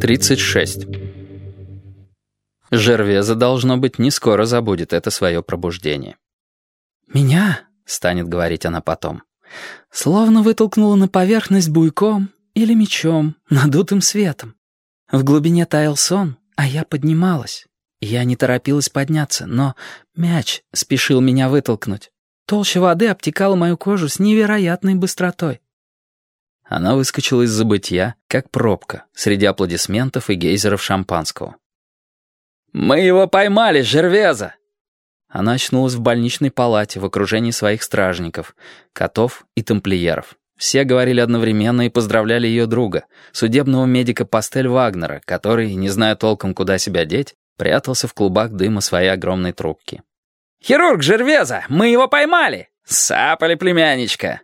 Тридцать шесть. Жервеза, должно быть, не скоро забудет это свое пробуждение. «Меня?» — станет говорить она потом. «Словно вытолкнула на поверхность буйком или мечом, надутым светом. В глубине таял сон, а я поднималась. Я не торопилась подняться, но мяч спешил меня вытолкнуть. Толща воды обтекала мою кожу с невероятной быстротой. Она выскочила из забытья, как пробка, среди аплодисментов и гейзеров шампанского. «Мы его поймали, Жервеза!» Она очнулась в больничной палате в окружении своих стражников, котов и тамплиеров. Все говорили одновременно и поздравляли ее друга, судебного медика Пастель Вагнера, который, не зная толком, куда себя деть, прятался в клубах дыма своей огромной трубки. «Хирург Жервеза! Мы его поймали! Сапали, племянничка!»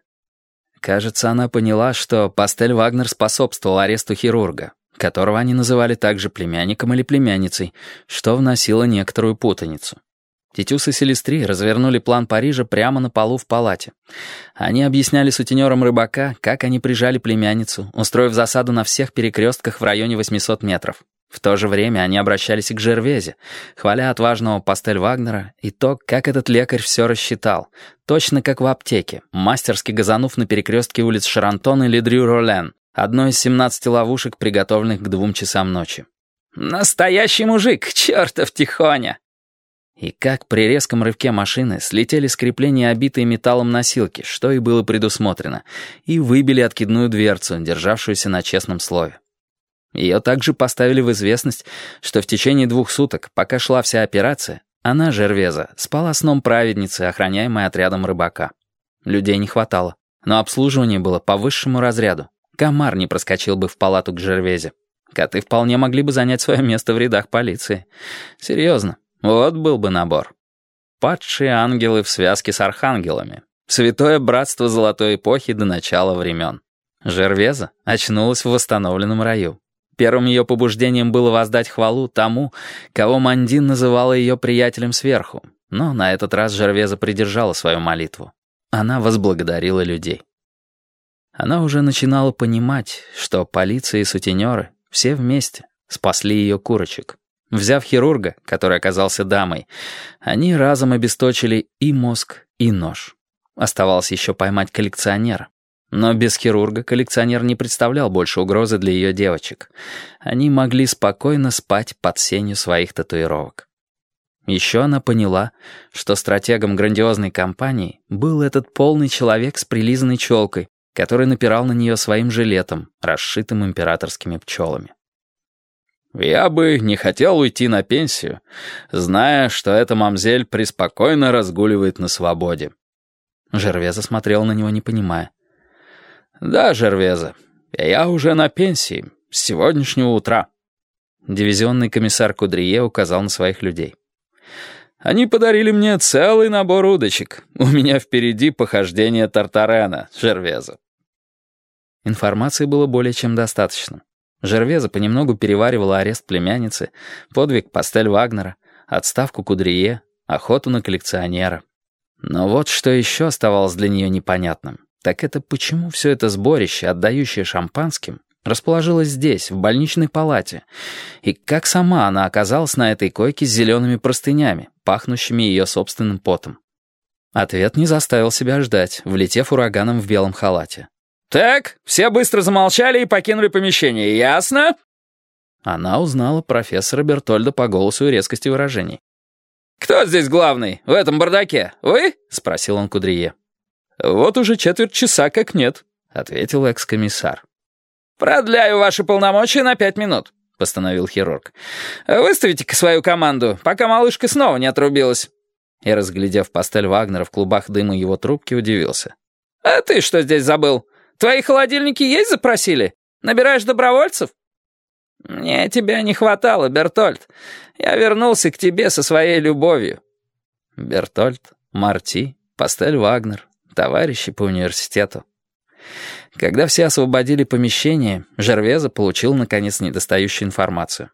Кажется, она поняла, что Пастель Вагнер способствовал аресту хирурга, которого они называли также племянником или племянницей, что вносило некоторую путаницу. Тетюс и Селестри развернули план Парижа прямо на полу в палате. Они объясняли сутенерам рыбака, как они прижали племянницу, устроив засаду на всех перекрестках в районе 800 метров. В то же время они обращались и к Жервезе, хваля отважного пастель Вагнера и то, как этот лекарь все рассчитал, точно как в аптеке, мастерски газанув на перекрестке улиц Шарантон и Ледрю-Ролен, одной из 17 ловушек, приготовленных к двум часам ночи. «Настоящий мужик, чертов тихоня!» И как при резком рывке машины слетели с крепления обитые металлом носилки, что и было предусмотрено, и выбили откидную дверцу, державшуюся на честном слове. Ее также поставили в известность, что в течение двух суток, пока шла вся операция, она, Жервеза, спала сном праведницы, охраняемой отрядом рыбака. Людей не хватало, но обслуживание было по высшему разряду. Комар не проскочил бы в палату к Жервезе. Коты вполне могли бы занять свое место в рядах полиции. Серьезно, вот был бы набор. Падшие ангелы в связке с архангелами. Святое братство золотой эпохи до начала времен. Жервеза очнулась в восстановленном раю. Первым ее побуждением было воздать хвалу тому, кого Мандин называла ее приятелем сверху. Но на этот раз Жервеза придержала свою молитву. Она возблагодарила людей. Она уже начинала понимать, что полиция и сутенеры все вместе спасли ее курочек. Взяв хирурга, который оказался дамой, они разом обесточили и мозг, и нож. Оставалось еще поймать коллекционера. Но без хирурга коллекционер не представлял больше угрозы для ее девочек. Они могли спокойно спать под сенью своих татуировок. Еще она поняла, что стратегом грандиозной кампании был этот полный человек с прилизанной челкой, который напирал на нее своим жилетом, расшитым императорскими пчелами. Я бы не хотел уйти на пенсию, зная, что эта мамзель преспокойно разгуливает на свободе. Жервеза смотрел на него, не понимая. «Да, Жервеза, я уже на пенсии, с сегодняшнего утра». Дивизионный комиссар Кудрие указал на своих людей. «Они подарили мне целый набор удочек. У меня впереди похождение Тартарена, Жервеза». Информации было более чем достаточно. Жервеза понемногу переваривала арест племянницы, подвиг пастель Вагнера, отставку Кудрие, охоту на коллекционера. Но вот что еще оставалось для нее непонятным, так это почему все это сборище, отдающее шампанским, расположилось здесь, в больничной палате, и как сама она оказалась на этой койке с зелеными простынями, пахнущими ее собственным потом. Ответ не заставил себя ждать, влетев ураганом в белом халате. «Так, все быстро замолчали и покинули помещение, ясно?» Она узнала профессора Бертольда по голосу и резкости выражений. «Кто здесь главный в этом бардаке? Вы?» — спросил он Кудрие. «Вот уже четверть часа как нет», — ответил экс-комиссар. «Продляю ваши полномочия на пять минут», — постановил хирург. «Выставите-ка свою команду, пока малышка снова не отрубилась». И, разглядев пастель Вагнера в клубах дыма его трубки, удивился. «А ты что здесь забыл? Твои холодильники есть запросили? Набираешь добровольцев?» «Мне тебя не хватало, Бертольд. Я вернулся к тебе со своей любовью». Бертольд, Марти, Пастель Вагнер, товарищи по университету. Когда все освободили помещение, Жервеза получил, наконец, недостающую информацию.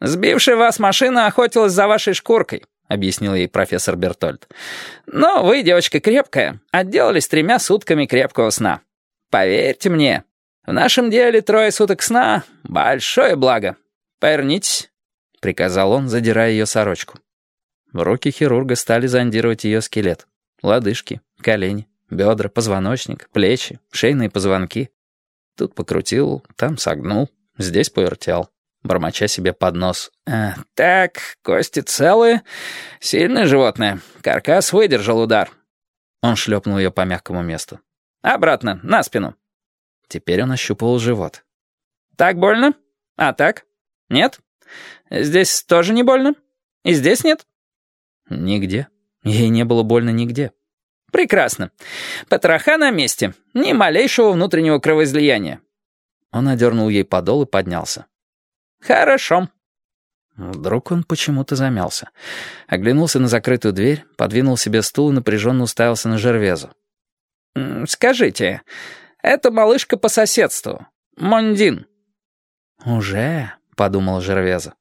«Сбившая вас машина охотилась за вашей шкуркой. объяснил ей профессор Бертольд. «Но вы, девочка крепкая, отделались тремя сутками крепкого сна. Поверьте мне, в нашем деле трое суток сна — большое благо. Повернитесь», — приказал он, задирая ее сорочку. Руки хирурга стали зондировать ее скелет. Лодыжки, колени, бедра, позвоночник, плечи, шейные позвонки. Тут покрутил, там согнул, здесь повертел бормоча себе под нос. «Э, «Так, кости целые. Сильное животное. Каркас выдержал удар». Он шлепнул ее по мягкому месту. «Обратно, на спину». Теперь он ощупывал живот. «Так больно? А так? Нет? Здесь тоже не больно? И здесь нет?» «Нигде. Ей не было больно нигде». «Прекрасно. Потроха на месте. Ни малейшего внутреннего кровоизлияния». Он одернул ей подол и поднялся. «Хорошо». Вдруг он почему-то замялся. Оглянулся на закрытую дверь, подвинул себе стул и напряженно уставился на Жервезу. «Скажите, это малышка по соседству, Мондин?» «Уже?» — подумал Жервеза.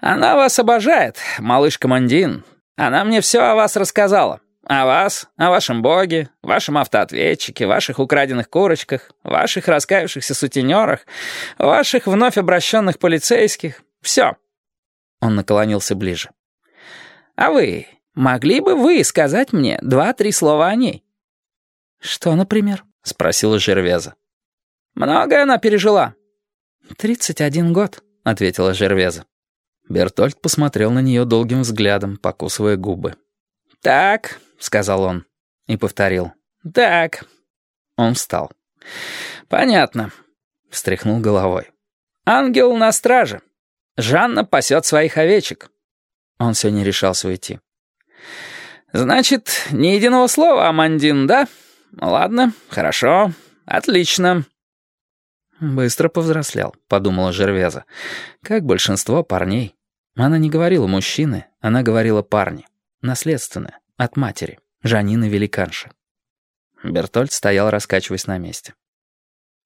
«Она вас обожает, малышка Мондин. Она мне все о вас рассказала. О вас, о вашем боге, вашем автоответчике, ваших украденных курочках, ваших раскаявшихся сутенерах, ваших вновь обращенных полицейских. Все. Он наклонился ближе. А вы, могли бы вы сказать мне два-три слова о ней? Что, например? Спросила Жервеза. Много она пережила. «Тридцать один год», — ответила Жервеза. Бертольд посмотрел на нее долгим взглядом, покусывая губы. «Так, — сказал он и повторил. «Так». Он встал. «Понятно», — встряхнул головой. «Ангел на страже. Жанна пасет своих овечек». Он все не решался уйти. «Значит, ни единого слова, Амандин, да? Ладно, хорошо, отлично». «Быстро повзрослел», — подумала Жервеза. «Как большинство парней. Она не говорила мужчины, она говорила парни. Наследственное. От матери, Жанины Великанши. Бертольд стоял, раскачиваясь на месте.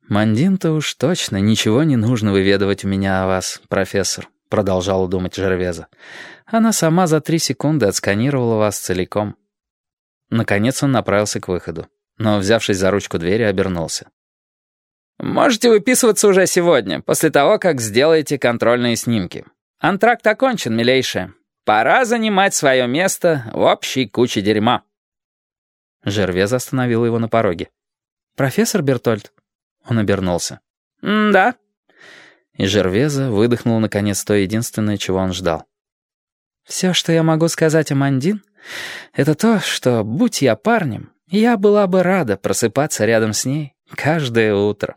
«Мандин-то уж точно ничего не нужно выведывать у меня о вас, профессор», — продолжала думать Жервеза. «Она сама за три секунды отсканировала вас целиком». Наконец он направился к выходу, но, взявшись за ручку двери, обернулся. «Можете выписываться уже сегодня, после того, как сделаете контрольные снимки. Антракт окончен, милейшая. Пора занимать свое место в общей куче дерьма». Жервез остановил его на пороге. «Профессор Бертольд?» Он обернулся. «Да». И Жервеза выдохнул наконец то единственное, чего он ждал. «Все, что я могу сказать о Мандин, это то, что, будь я парнем, я была бы рада просыпаться рядом с ней каждое утро».